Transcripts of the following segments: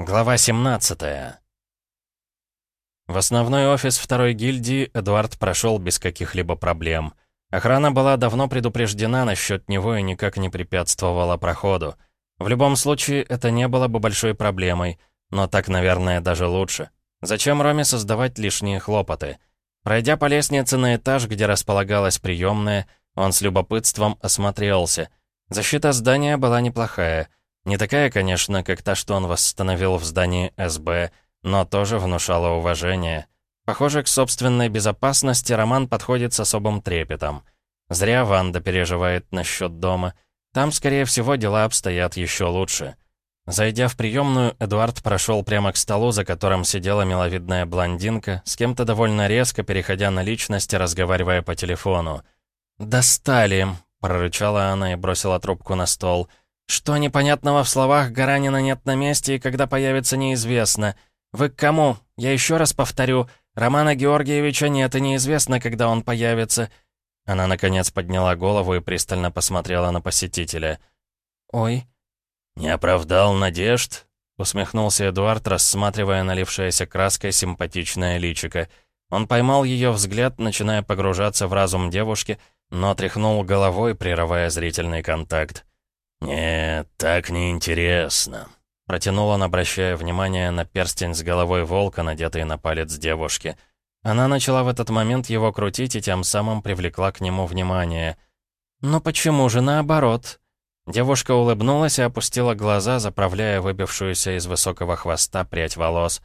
Глава 17 В основной офис второй гильдии Эдуард прошел без каких-либо проблем. Охрана была давно предупреждена насчет него и никак не препятствовала проходу. В любом случае, это не было бы большой проблемой, но так, наверное, даже лучше. Зачем Роме создавать лишние хлопоты? Пройдя по лестнице на этаж, где располагалась приемная, он с любопытством осмотрелся. Защита здания была неплохая — не такая, конечно, как та, что он восстановил в здании СБ, но тоже внушала уважение. Похоже, к собственной безопасности Роман подходит с особым трепетом. Зря Ванда переживает насчет дома. Там, скорее всего, дела обстоят еще лучше. Зайдя в приемную, Эдуард прошел прямо к столу, за которым сидела миловидная блондинка, с кем-то довольно резко, переходя на личности, разговаривая по телефону. «Достали!» — прорычала она и бросила трубку на стол — «Что непонятного в словах Гаранина нет на месте и когда появится неизвестно. Вы к кому? Я еще раз повторю. Романа Георгиевича нет и неизвестно, когда он появится». Она, наконец, подняла голову и пристально посмотрела на посетителя. «Ой». «Не оправдал надежд?» — усмехнулся Эдуард, рассматривая налившееся краской симпатичное личико. Он поймал ее взгляд, начиная погружаться в разум девушки, но тряхнул головой, прерывая зрительный контакт. «Нет, так неинтересно», — протянул он, обращая внимание на перстень с головой волка, надетый на палец девушки. Она начала в этот момент его крутить и тем самым привлекла к нему внимание. «Но почему же наоборот?» Девушка улыбнулась и опустила глаза, заправляя выбившуюся из высокого хвоста прядь волос.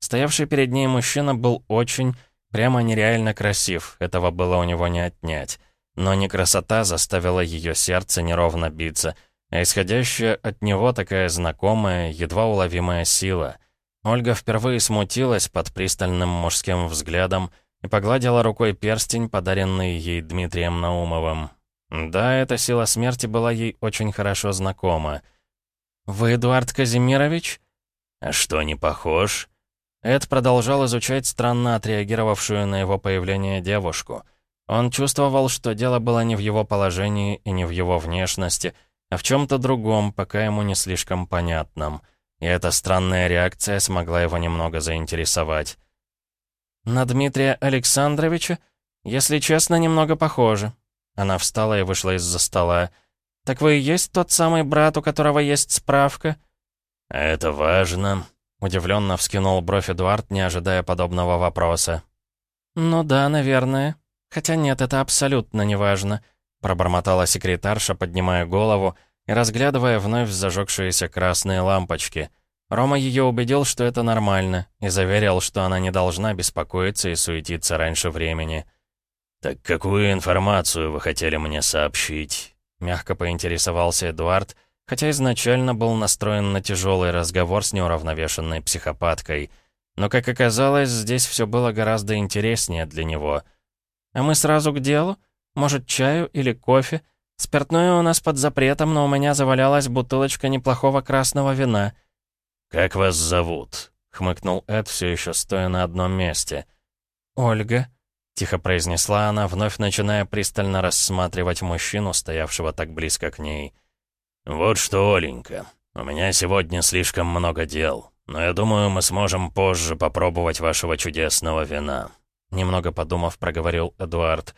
Стоявший перед ней мужчина был очень, прямо нереально красив, этого было у него не отнять. Но не красота заставила ее сердце неровно биться — а исходящая от него такая знакомая, едва уловимая сила. Ольга впервые смутилась под пристальным мужским взглядом и погладила рукой перстень, подаренный ей Дмитрием Наумовым. Да, эта сила смерти была ей очень хорошо знакома. «Вы Эдуард Казимирович?» «А что, не похож?» Эд продолжал изучать странно отреагировавшую на его появление девушку. Он чувствовал, что дело было не в его положении и не в его внешности — а в чем-то другом, пока ему не слишком понятном. И эта странная реакция смогла его немного заинтересовать. «На Дмитрия Александровича? Если честно, немного похоже». Она встала и вышла из-за стола. «Так вы и есть тот самый брат, у которого есть справка?» «Это важно», — удивленно вскинул бровь Эдуард, не ожидая подобного вопроса. «Ну да, наверное. Хотя нет, это абсолютно неважно пробормотала секретарша, поднимая голову и разглядывая вновь зажегшиеся красные лампочки. Рома ее убедил, что это нормально, и заверил, что она не должна беспокоиться и суетиться раньше времени. «Так какую информацию вы хотели мне сообщить?» Мягко поинтересовался Эдуард, хотя изначально был настроен на тяжелый разговор с неуравновешенной психопаткой. Но, как оказалось, здесь все было гораздо интереснее для него. «А мы сразу к делу?» Может, чаю или кофе? Спиртное у нас под запретом, но у меня завалялась бутылочка неплохого красного вина». «Как вас зовут?» — хмыкнул Эд, все еще стоя на одном месте. «Ольга», — тихо произнесла она, вновь начиная пристально рассматривать мужчину, стоявшего так близко к ней. «Вот что, Оленька, у меня сегодня слишком много дел, но я думаю, мы сможем позже попробовать вашего чудесного вина», — немного подумав, проговорил Эдуард. «Эдуард».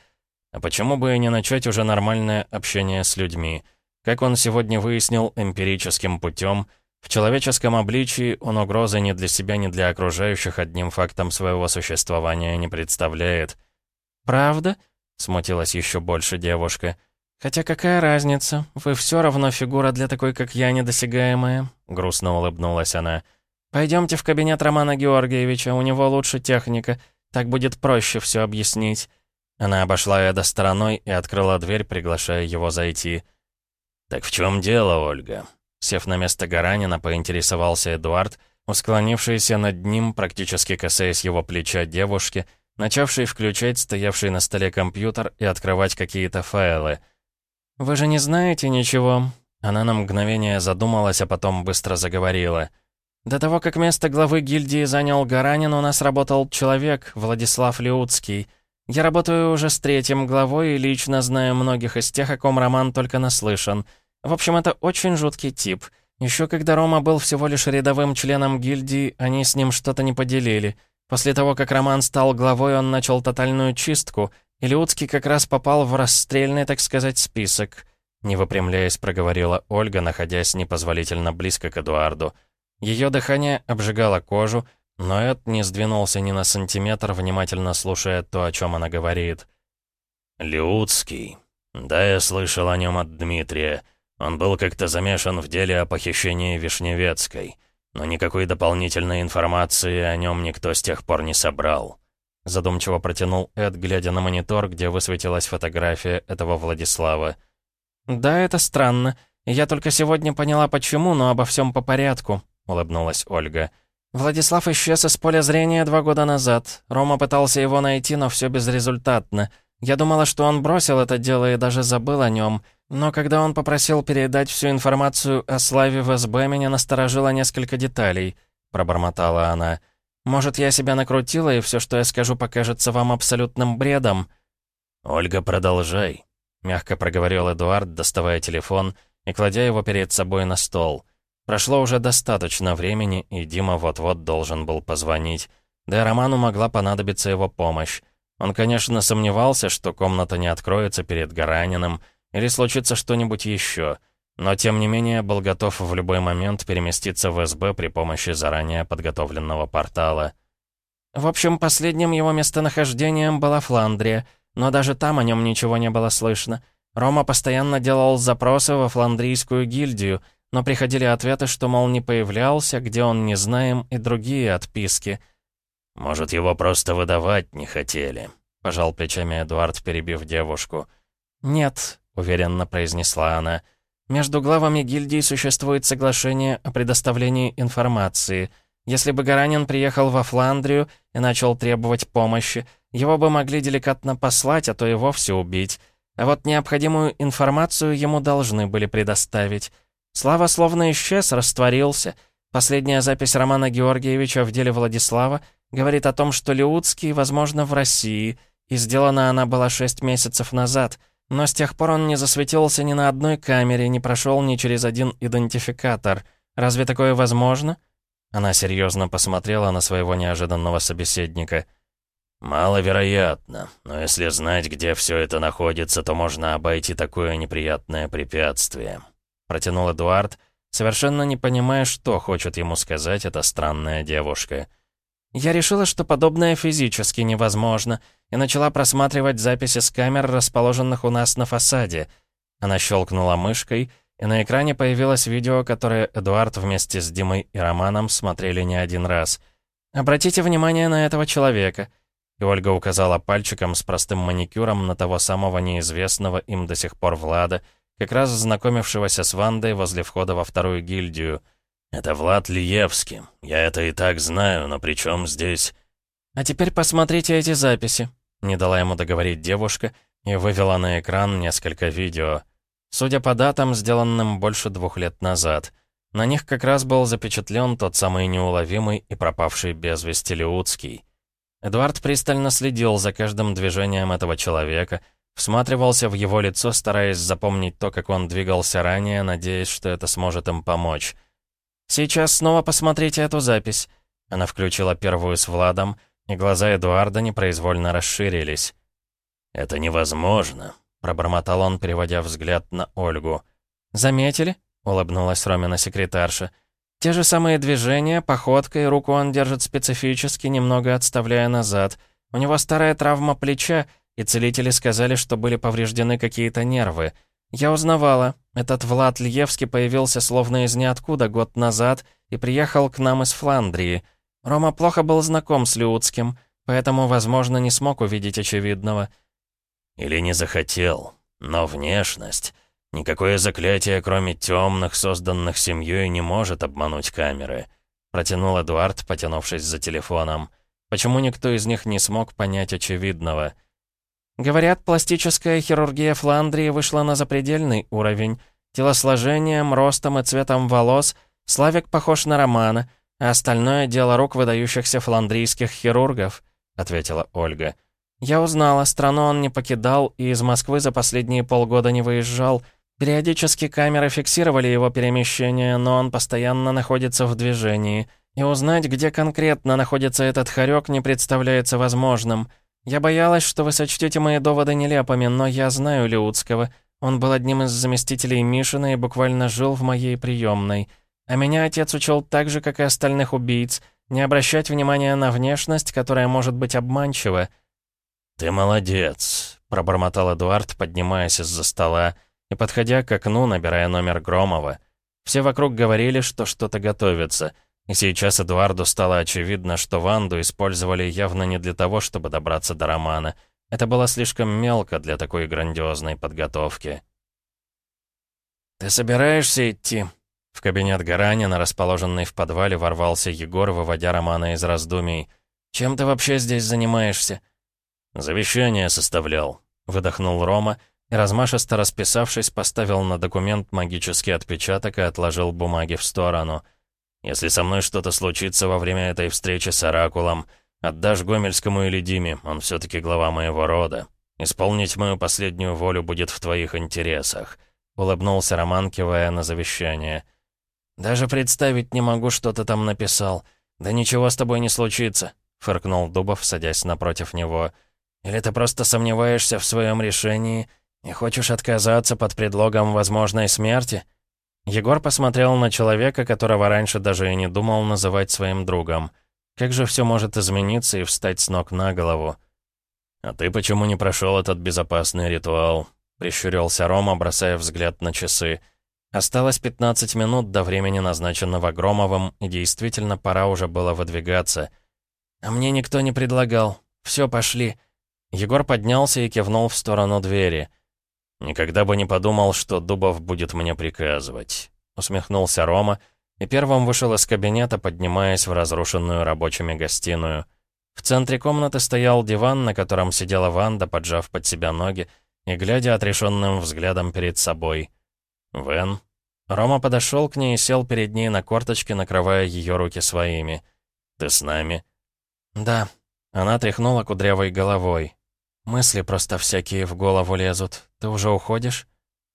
А почему бы и не начать уже нормальное общение с людьми? Как он сегодня выяснил эмпирическим путем, в человеческом обличии он угрозы ни для себя, ни для окружающих одним фактом своего существования не представляет. «Правда?» — смутилась еще больше девушка. «Хотя какая разница? Вы все равно фигура для такой, как я, недосягаемая», — грустно улыбнулась она. «Пойдемте в кабинет Романа Георгиевича, у него лучше техника, так будет проще все объяснить». Она обошла Эда стороной и открыла дверь, приглашая его зайти. «Так в чем дело, Ольга?» Сев на место Гаранина, поинтересовался Эдуард, усклонившийся над ним, практически касаясь его плеча девушки, начавший включать стоявший на столе компьютер и открывать какие-то файлы. «Вы же не знаете ничего?» Она на мгновение задумалась, а потом быстро заговорила. «До того, как место главы гильдии занял Гаранин, у нас работал человек, Владислав Леуцкий». Я работаю уже с третьим главой и лично знаю многих из тех, о ком роман только наслышан. В общем, это очень жуткий тип. Еще когда Рома был всего лишь рядовым членом гильдии, они с ним что-то не поделили. После того, как Роман стал главой, он начал тотальную чистку, и Леуцкий как раз попал в расстрельный, так сказать, список. Не выпрямляясь, проговорила Ольга, находясь непозволительно близко к Эдуарду. Ее дыхание обжигало кожу, но Эд не сдвинулся ни на сантиметр, внимательно слушая то, о чем она говорит. «Леуцкий. Да, я слышал о нем от Дмитрия. Он был как-то замешан в деле о похищении Вишневецкой, но никакой дополнительной информации о нем никто с тех пор не собрал». Задумчиво протянул Эд, глядя на монитор, где высветилась фотография этого Владислава. «Да, это странно. Я только сегодня поняла, почему, но обо всем по порядку», — улыбнулась Ольга. «Владислав исчез из поля зрения два года назад. Рома пытался его найти, но все безрезультатно. Я думала, что он бросил это дело и даже забыл о нем. Но когда он попросил передать всю информацию о Славе в СБ, меня насторожило несколько деталей», — пробормотала она. «Может, я себя накрутила, и все, что я скажу, покажется вам абсолютным бредом?» «Ольга, продолжай», — мягко проговорил Эдуард, доставая телефон и кладя его перед собой на стол. Прошло уже достаточно времени, и Дима вот-вот должен был позвонить. Да и Роману могла понадобиться его помощь. Он, конечно, сомневался, что комната не откроется перед Гараниным, или случится что-нибудь еще, но тем не менее был готов в любой момент переместиться в СБ при помощи заранее подготовленного портала. В общем, последним его местонахождением была Фландрия, но даже там о нем ничего не было слышно. Рома постоянно делал запросы во фландрийскую гильдию, но приходили ответы, что, мол, не появлялся, где он не знаем, и другие отписки — «Может, его просто выдавать не хотели?» — пожал плечами Эдуард, перебив девушку. «Нет», — уверенно произнесла она. «Между главами гильдии существует соглашение о предоставлении информации. Если бы Гаранин приехал во Фландрию и начал требовать помощи, его бы могли деликатно послать, а то и вовсе убить. А вот необходимую информацию ему должны были предоставить. Слава словно исчез, растворился». Последняя запись Романа Георгиевича в деле Владислава Говорит о том, что Леутский, возможно, в России, и сделана она была шесть месяцев назад, но с тех пор он не засветился ни на одной камере, не прошел ни через один идентификатор. Разве такое возможно?» Она серьезно посмотрела на своего неожиданного собеседника. «Маловероятно, но если знать, где все это находится, то можно обойти такое неприятное препятствие», — протянул Эдуард, совершенно не понимая, что хочет ему сказать эта странная девушка. Я решила, что подобное физически невозможно, и начала просматривать записи с камер, расположенных у нас на фасаде. Она щелкнула мышкой, и на экране появилось видео, которое Эдуард вместе с Димой и Романом смотрели не один раз. «Обратите внимание на этого человека». И Ольга указала пальчиком с простым маникюром на того самого неизвестного им до сих пор Влада, как раз знакомившегося с Вандой возле входа во вторую гильдию — «Это Влад Лиевский. Я это и так знаю, но при чем здесь...» «А теперь посмотрите эти записи», — не дала ему договорить девушка и вывела на экран несколько видео. Судя по датам, сделанным больше двух лет назад. На них как раз был запечатлен тот самый неуловимый и пропавший без вести Леутский. Эдуард пристально следил за каждым движением этого человека, всматривался в его лицо, стараясь запомнить то, как он двигался ранее, надеясь, что это сможет им помочь. «Сейчас снова посмотрите эту запись». Она включила первую с Владом, и глаза Эдуарда непроизвольно расширились. «Это невозможно», — пробормотал он, переводя взгляд на Ольгу. «Заметили?» — улыбнулась Ромина секретарша. «Те же самые движения, походка и руку он держит специфически, немного отставляя назад. У него старая травма плеча, и целители сказали, что были повреждены какие-то нервы. Я узнавала. Этот Влад Льевский появился словно из ниоткуда год назад и приехал к нам из Фландрии. Рома плохо был знаком с Леутским, поэтому, возможно, не смог увидеть очевидного. Или не захотел. Но внешность... Никакое заклятие, кроме темных, созданных семьей, не может обмануть камеры. Протянул Эдуард, потянувшись за телефоном. Почему никто из них не смог понять очевидного? Говорят, пластическая хирургия Фландрии вышла на запредельный уровень. Телосложением, ростом и цветом волос Славик похож на Романа, а остальное — дело рук выдающихся фландрийских хирургов», — ответила Ольга. «Я узнала, страну он не покидал и из Москвы за последние полгода не выезжал. Периодически камеры фиксировали его перемещение, но он постоянно находится в движении. И узнать, где конкретно находится этот хорек, не представляется возможным. Я боялась, что вы сочтете мои доводы нелепыми, но я знаю Леутского. Он был одним из заместителей Мишина и буквально жил в моей приемной. А меня отец учил так же, как и остальных убийц, не обращать внимания на внешность, которая может быть обманчива. «Ты молодец», — пробормотал Эдуард, поднимаясь из-за стола и подходя к окну, набирая номер Громова. Все вокруг говорили, что что-то готовится, и сейчас Эдуарду стало очевидно, что Ванду использовали явно не для того, чтобы добраться до Романа. Это было слишком мелко для такой грандиозной подготовки. «Ты собираешься идти?» В кабинет Гаранина, расположенный в подвале, ворвался Егор, выводя Романа из раздумий. «Чем ты вообще здесь занимаешься?» «Завещание составлял», — выдохнул Рома, и, размашисто расписавшись, поставил на документ магический отпечаток и отложил бумаги в сторону. «Если со мной что-то случится во время этой встречи с Оракулом, отдашь Гомельскому или Диме, он все-таки глава моего рода. Исполнить мою последнюю волю будет в твоих интересах», — улыбнулся Роман, кивая на завещание. «Даже представить не могу, что ты там написал. Да ничего с тобой не случится», — фыркнул Дубов, садясь напротив него. «Или ты просто сомневаешься в своем решении и хочешь отказаться под предлогом возможной смерти?» Егор посмотрел на человека, которого раньше даже и не думал называть своим другом. Как же все может измениться и встать с ног на голову? «А ты почему не прошел этот безопасный ритуал?» — прищурился Рома, бросая взгляд на часы. Осталось 15 минут до времени, назначенного Громовым, и действительно пора уже было выдвигаться. А мне никто не предлагал. Все, пошли. Егор поднялся и кивнул в сторону двери. «Никогда бы не подумал, что Дубов будет мне приказывать», — усмехнулся Рома и первым вышел из кабинета, поднимаясь в разрушенную рабочими гостиную. В центре комнаты стоял диван, на котором сидела Ванда, поджав под себя ноги и глядя отрешенным взглядом перед собой. «Вен?» Рома подошел к ней и сел перед ней на корточке, накрывая ее руки своими. «Ты с нами?» «Да». Она тряхнула кудрявой головой. «Мысли просто всякие в голову лезут. Ты уже уходишь?»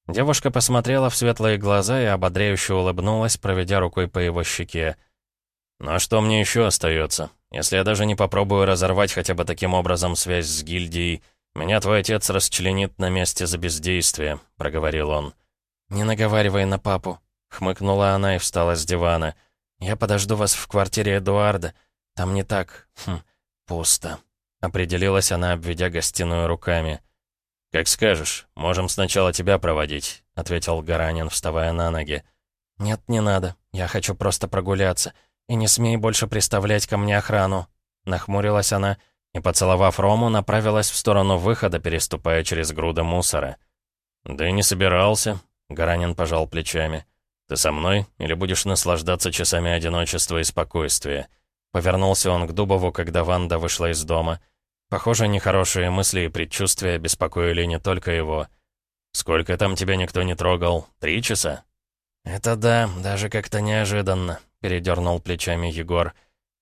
Девушка посмотрела в светлые глаза и ободряюще улыбнулась, проведя рукой по его щеке. «Ну а что мне еще остается? Если я даже не попробую разорвать хотя бы таким образом связь с гильдией, меня твой отец расчленит на месте за бездействие», — проговорил он. «Не наговаривай на папу», — хмыкнула она и встала с дивана. «Я подожду вас в квартире Эдуарда. Там не так... Хм, пусто», — определилась она, обведя гостиную руками. «Как скажешь. Можем сначала тебя проводить», — ответил Гаранин, вставая на ноги. «Нет, не надо. Я хочу просто прогуляться. И не смей больше приставлять ко мне охрану». Нахмурилась она и, поцеловав Рому, направилась в сторону выхода, переступая через груды мусора. «Да и не собирался», Гаранин пожал плечами. «Ты со мной или будешь наслаждаться часами одиночества и спокойствия?» Повернулся он к Дубову, когда Ванда вышла из дома. Похоже, нехорошие мысли и предчувствия беспокоили не только его. «Сколько там тебя никто не трогал? Три часа?» «Это да, даже как-то неожиданно», — передернул плечами Егор.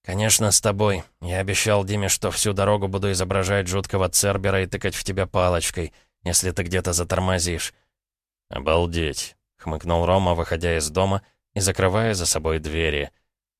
«Конечно, с тобой. Я обещал Диме, что всю дорогу буду изображать жуткого Цербера и тыкать в тебя палочкой, если ты где-то затормозишь. «Обалдеть!» — хмыкнул Рома, выходя из дома и закрывая за собой двери.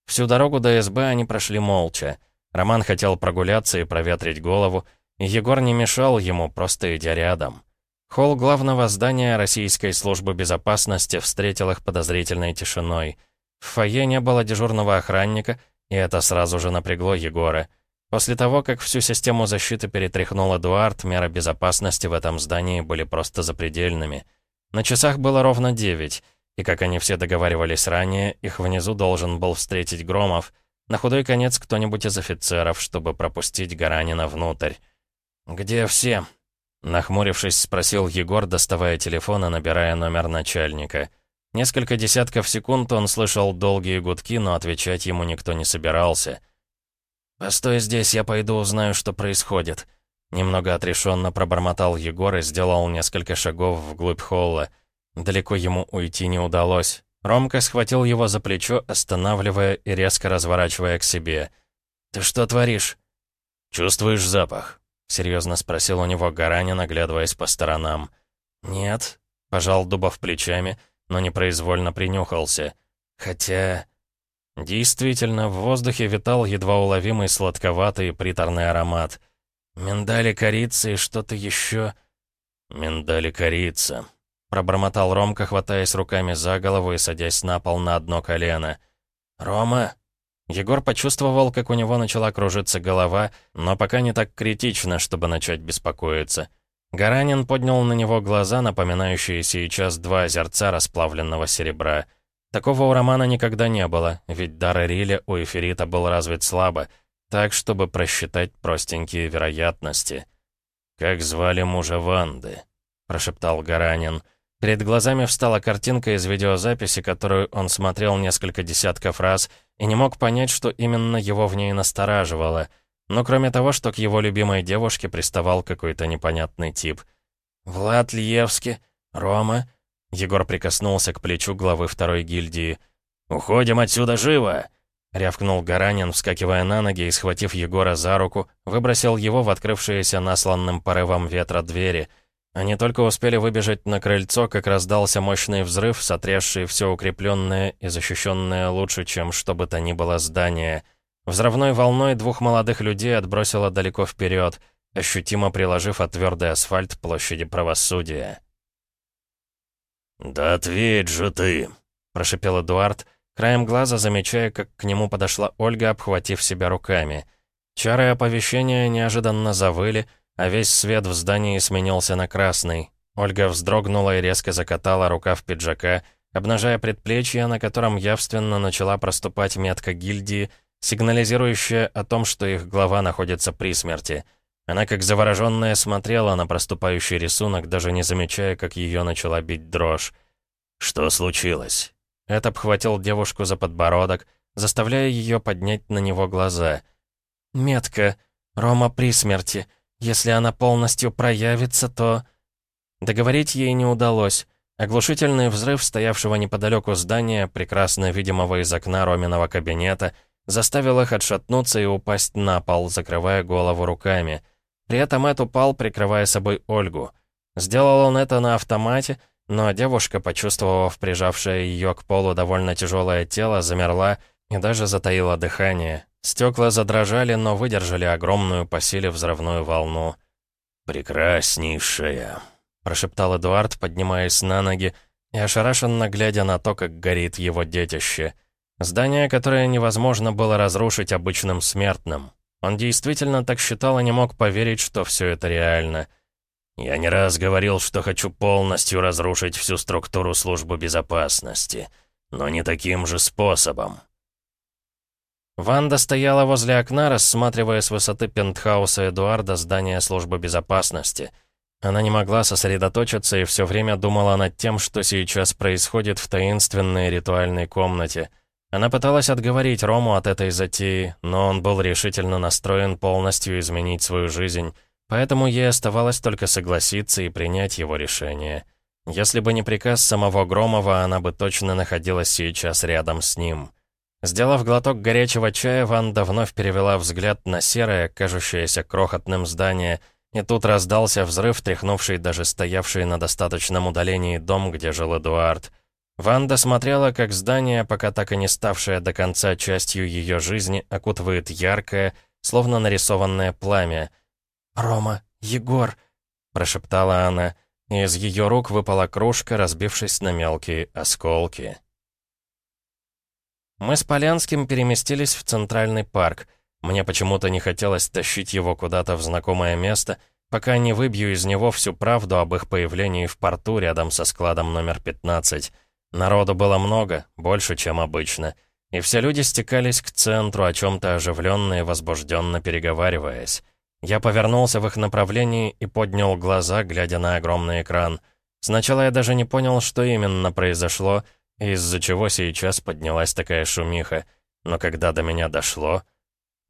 Всю дорогу до СБ они прошли молча. Роман хотел прогуляться и проветрить голову, и Егор не мешал ему, просто идя рядом. Холл главного здания Российской службы безопасности встретил их подозрительной тишиной. В фойе не было дежурного охранника, и это сразу же напрягло Егора. После того, как всю систему защиты перетряхнул Эдуард, меры безопасности в этом здании были просто запредельными — на часах было ровно девять, и, как они все договаривались ранее, их внизу должен был встретить Громов, на худой конец кто-нибудь из офицеров, чтобы пропустить Гаранина внутрь. «Где все?» Нахмурившись, спросил Егор, доставая телефон и набирая номер начальника. Несколько десятков секунд он слышал долгие гудки, но отвечать ему никто не собирался. «Постой здесь, я пойду узнаю, что происходит», Немного отрешенно пробормотал Егор и сделал несколько шагов вглубь холла. Далеко ему уйти не удалось. Ромка схватил его за плечо, останавливая и резко разворачивая к себе. «Ты что творишь?» «Чувствуешь запах?» — серьезно спросил у него Гаранин, оглядываясь по сторонам. «Нет». Пожал Дубов плечами, но непроизвольно принюхался. Хотя... Действительно, в воздухе витал едва уловимый сладковатый приторный аромат. Миндали корица и что-то еще... Миндали корица. Пробормотал Ромка, хватаясь руками за голову и садясь на пол на одно колено. «Рома!» Егор почувствовал, как у него начала кружиться голова, но пока не так критично, чтобы начать беспокоиться. Гаранин поднял на него глаза, напоминающие сейчас два озерца расплавленного серебра. Такого у Романа никогда не было, ведь дар Риля у эфирита был развит слабо, так, чтобы просчитать простенькие вероятности. «Как звали мужа Ванды?» — прошептал Гаранин. Перед глазами встала картинка из видеозаписи, которую он смотрел несколько десятков раз, и не мог понять, что именно его в ней настораживало. Но кроме того, что к его любимой девушке приставал какой-то непонятный тип. «Влад Льевский? Рома?» Егор прикоснулся к плечу главы второй гильдии. «Уходим отсюда живо!» Рявкнул Гаранин, вскакивая на ноги и, схватив Егора за руку, выбросил его в открывшиеся насланным порывом ветра двери — они только успели выбежать на крыльцо, как раздался мощный взрыв, сотрясший все укрепленное и защищенное лучше, чем что бы то ни было здание. Взрывной волной двух молодых людей отбросило далеко вперед, ощутимо приложив от асфальт площади правосудия. «Да ответь же ты!» — прошипел Эдуард, краем глаза замечая, как к нему подошла Ольга, обхватив себя руками. Чары оповещения неожиданно завыли, а весь свет в здании сменился на красный. Ольга вздрогнула и резко закатала рукав пиджака, обнажая предплечье, на котором явственно начала проступать метка гильдии, сигнализирующая о том, что их глава находится при смерти. Она как завороженная смотрела на проступающий рисунок, даже не замечая, как ее начала бить дрожь. «Что случилось?» Эд обхватил девушку за подбородок, заставляя ее поднять на него глаза. «Метка. Рома при смерти. Если она полностью проявится, то...» Договорить ей не удалось. Оглушительный взрыв стоявшего неподалеку здания, прекрасно видимого из окна Роминого кабинета, заставил их отшатнуться и упасть на пол, закрывая голову руками. При этом Эд упал, прикрывая собой Ольгу. Сделал он это на автомате, но девушка, почувствовав прижавшее ее к полу довольно тяжелое тело, замерла и даже затаила дыхание. Стекла задрожали, но выдержали огромную по силе взрывную волну. «Прекраснейшая», — прошептал Эдуард, поднимаясь на ноги и ошарашенно глядя на то, как горит его детище. Здание, которое невозможно было разрушить обычным смертным. Он действительно так считал и не мог поверить, что все это реально. «Я не раз говорил, что хочу полностью разрушить всю структуру службы безопасности, но не таким же способом», Ванда стояла возле окна, рассматривая с высоты пентхауса Эдуарда здание службы безопасности. Она не могла сосредоточиться и все время думала над тем, что сейчас происходит в таинственной ритуальной комнате. Она пыталась отговорить Рому от этой затеи, но он был решительно настроен полностью изменить свою жизнь, поэтому ей оставалось только согласиться и принять его решение. Если бы не приказ самого Громова, она бы точно находилась сейчас рядом с ним. Сделав глоток горячего чая, Ванда вновь перевела взгляд на серое, кажущееся крохотным здание, и тут раздался взрыв, тряхнувший даже стоявший на достаточном удалении дом, где жил Эдуард. Ванда смотрела, как здание, пока так и не ставшее до конца частью ее жизни, окутывает яркое, словно нарисованное пламя. «Рома, Егор!» — прошептала она, и из ее рук выпала кружка, разбившись на мелкие осколки. Мы с Полянским переместились в Центральный парк. Мне почему-то не хотелось тащить его куда-то в знакомое место, пока не выбью из него всю правду об их появлении в порту рядом со складом номер 15. Народу было много, больше, чем обычно. И все люди стекались к центру, о чем-то оживленно и возбужденно переговариваясь. Я повернулся в их направлении и поднял глаза, глядя на огромный экран. Сначала я даже не понял, что именно произошло — из-за чего сейчас поднялась такая шумиха. Но когда до меня дошло...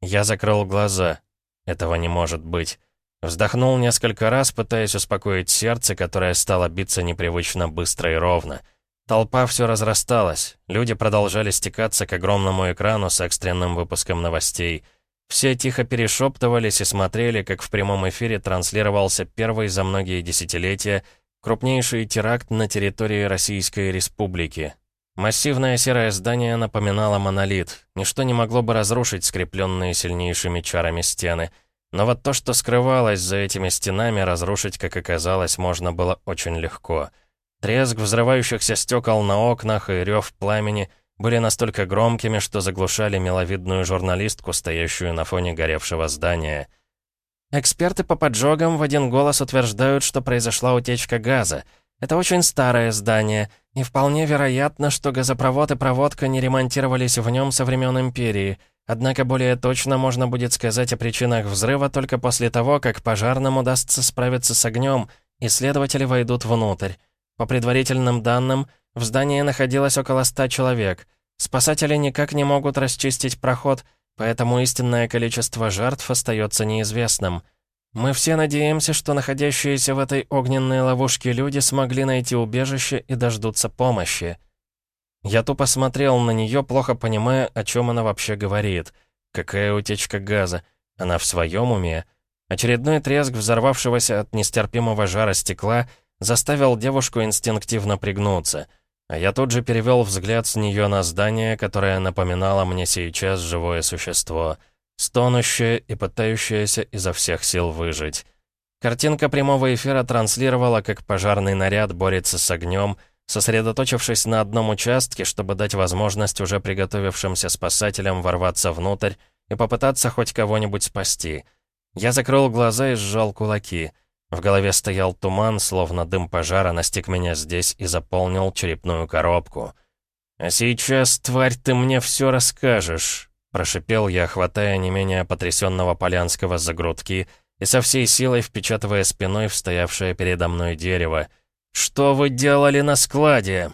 Я закрыл глаза. Этого не может быть. Вздохнул несколько раз, пытаясь успокоить сердце, которое стало биться непривычно быстро и ровно. Толпа все разрасталась. Люди продолжали стекаться к огромному экрану с экстренным выпуском новостей. Все тихо перешептывались и смотрели, как в прямом эфире транслировался первый за многие десятилетия Крупнейший теракт на территории Российской Республики. Массивное серое здание напоминало монолит. Ничто не могло бы разрушить скрепленные сильнейшими чарами стены. Но вот то, что скрывалось за этими стенами, разрушить, как оказалось, можно было очень легко. Треск взрывающихся стекол на окнах и рев пламени были настолько громкими, что заглушали миловидную журналистку, стоящую на фоне горевшего здания. Эксперты по поджогам в один голос утверждают, что произошла утечка газа. Это очень старое здание, и вполне вероятно, что газопровод и проводка не ремонтировались в нем со времен Империи. Однако более точно можно будет сказать о причинах взрыва только после того, как пожарным удастся справиться с огнем, и следователи войдут внутрь. По предварительным данным, в здании находилось около ста человек. Спасатели никак не могут расчистить проход, поэтому истинное количество жертв остается неизвестным. Мы все надеемся, что находящиеся в этой огненной ловушке люди смогли найти убежище и дождутся помощи. Я тупо смотрел на нее, плохо понимая, о чем она вообще говорит. Какая утечка газа? Она в своем уме? Очередной треск взорвавшегося от нестерпимого жара стекла заставил девушку инстинктивно пригнуться — а я тут же перевел взгляд с нее на здание, которое напоминало мне сейчас живое существо, стонущее и пытающееся изо всех сил выжить. Картинка прямого эфира транслировала, как пожарный наряд борется с огнем, сосредоточившись на одном участке, чтобы дать возможность уже приготовившимся спасателям ворваться внутрь и попытаться хоть кого-нибудь спасти. Я закрыл глаза и сжал кулаки — в голове стоял туман, словно дым пожара настиг меня здесь и заполнил черепную коробку. «А сейчас, тварь, ты мне все расскажешь», — прошипел я, хватая не менее потрясенного Полянского за грудки и со всей силой впечатывая спиной в стоявшее передо мной дерево. «Что вы делали на складе?»